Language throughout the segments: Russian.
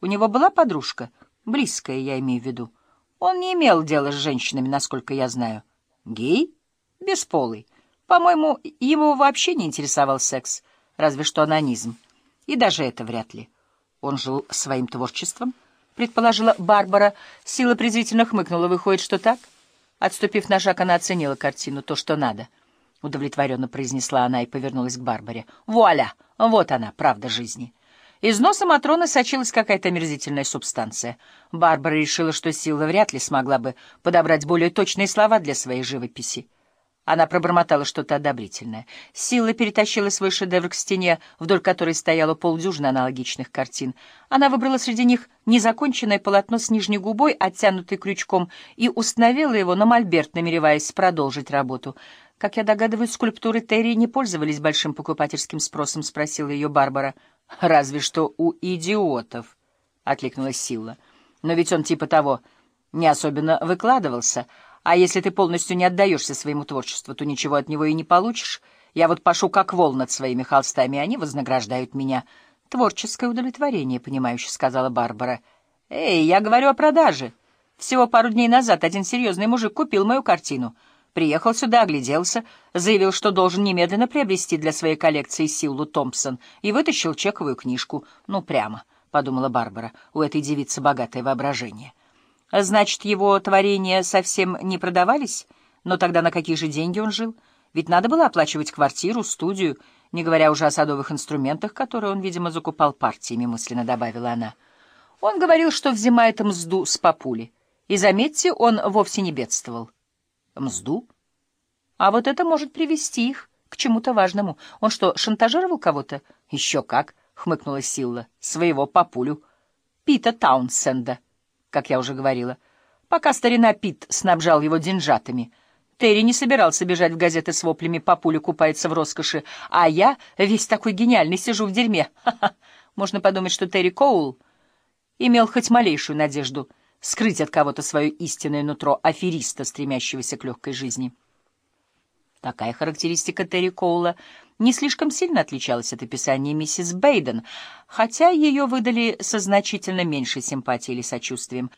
У него была подружка? Близкая, я имею в виду. Он не имел дела с женщинами, насколько я знаю. Гей? Бесполый. По-моему, его вообще не интересовал секс, разве что анонизм. И даже это вряд ли. Он жил своим творчеством, предположила Барбара. Сила презрительно хмыкнула. Выходит, что так? Отступив на шаг, она оценила картину, то, что надо. Удовлетворенно произнесла она и повернулась к Барбаре. Вуаля! Вот она, правда жизни. Из носа Матроны сочилась какая-то омерзительная субстанция. Барбара решила, что Сила вряд ли смогла бы подобрать более точные слова для своей живописи. Она пробормотала что-то одобрительное. Сила перетащила свой шедевр к стене, вдоль которой стояло полдюжины аналогичных картин. Она выбрала среди них незаконченное полотно с нижней губой, оттянутой крючком, и установила его на мольберт, намереваясь продолжить работу. «Как я догадываюсь, скульптуры Терри не пользовались большим покупательским спросом?» — спросила ее Барбара. «Разве что у идиотов», — откликнулась Сила. «Но ведь он типа того не особенно выкладывался. А если ты полностью не отдаешься своему творчеству, то ничего от него и не получишь. Я вот пашу как вол над своими холстами, они вознаграждают меня». «Творческое удовлетворение», — понимающе сказала Барбара. «Эй, я говорю о продаже. Всего пару дней назад один серьезный мужик купил мою картину». Приехал сюда, огляделся, заявил, что должен немедленно приобрести для своей коллекции Силлу Томпсон и вытащил чековую книжку. Ну, прямо, — подумала Барбара, — у этой девицы богатое воображение. Значит, его творения совсем не продавались? Но тогда на какие же деньги он жил? Ведь надо было оплачивать квартиру, студию, не говоря уже о садовых инструментах, которые он, видимо, закупал партиями, мысленно добавила она. Он говорил, что взимает мзду с папули. И, заметьте, он вовсе не бедствовал. Мзду? А вот это может привести их к чему-то важному. Он что, шантажировал кого-то? Еще как, хмыкнула Силла. Своего папулю. Пита Таунсенда, как я уже говорила. Пока старина Пит снабжал его деньжатами. Терри не собирался бежать в газеты с воплями «Папуля купается в роскоши», а я, весь такой гениальный, сижу в дерьме. Ха-ха. Можно подумать, что Терри Коул имел хоть малейшую надежду — скрыть от кого-то свое истинное нутро афериста, стремящегося к легкой жизни. Такая характеристика Терри Коула не слишком сильно отличалась от описания миссис Бейден, хотя ее выдали со значительно меньшей симпатией или сочувствием.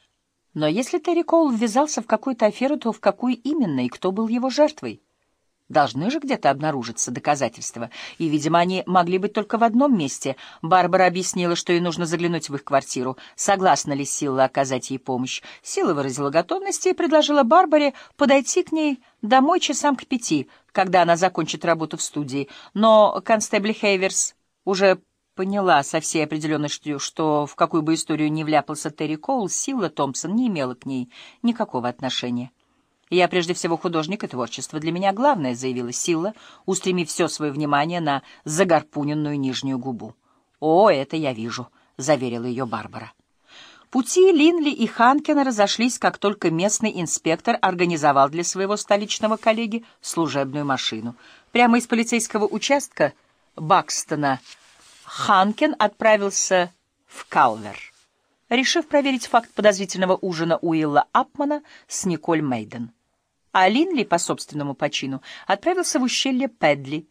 Но если Терри Коул ввязался в какую-то аферу, то в какую именно и кто был его жертвой? Должны же где-то обнаружиться доказательства, и, видимо, они могли быть только в одном месте. Барбара объяснила, что ей нужно заглянуть в их квартиру. Согласна ли Сила оказать ей помощь? Сила выразила готовность и предложила Барбаре подойти к ней домой часам к пяти, когда она закончит работу в студии. Но констебль Хейверс уже поняла со всей определенностью, что в какую бы историю ни вляпался Терри Коул, Сила Томпсон не имела к ней никакого отношения. «Я прежде всего художник и творчество. Для меня главное», — заявила Сила, устремив все свое внимание на загорпуненную нижнюю губу. «О, это я вижу», — заверила ее Барбара. Пути Линли и Ханкина разошлись, как только местный инспектор организовал для своего столичного коллеги служебную машину. Прямо из полицейского участка Бакстона Ханкин отправился в Калвер, решив проверить факт подозрительного ужина Уилла Апмана с Николь Мейден а Линли по собственному почину отправился в ущелье Педли.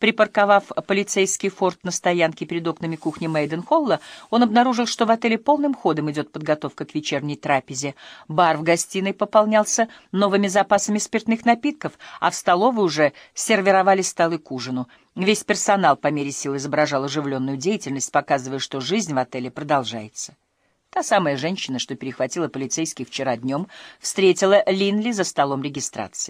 Припарковав полицейский форт на стоянке перед окнами кухни Мейденхолла, он обнаружил, что в отеле полным ходом идет подготовка к вечерней трапезе. Бар в гостиной пополнялся новыми запасами спиртных напитков, а в столовой уже сервировали столы к ужину. Весь персонал по мере сил изображал оживленную деятельность, показывая, что жизнь в отеле продолжается. Та самая женщина, что перехватила полицейских вчера днем, встретила Линли за столом регистрации.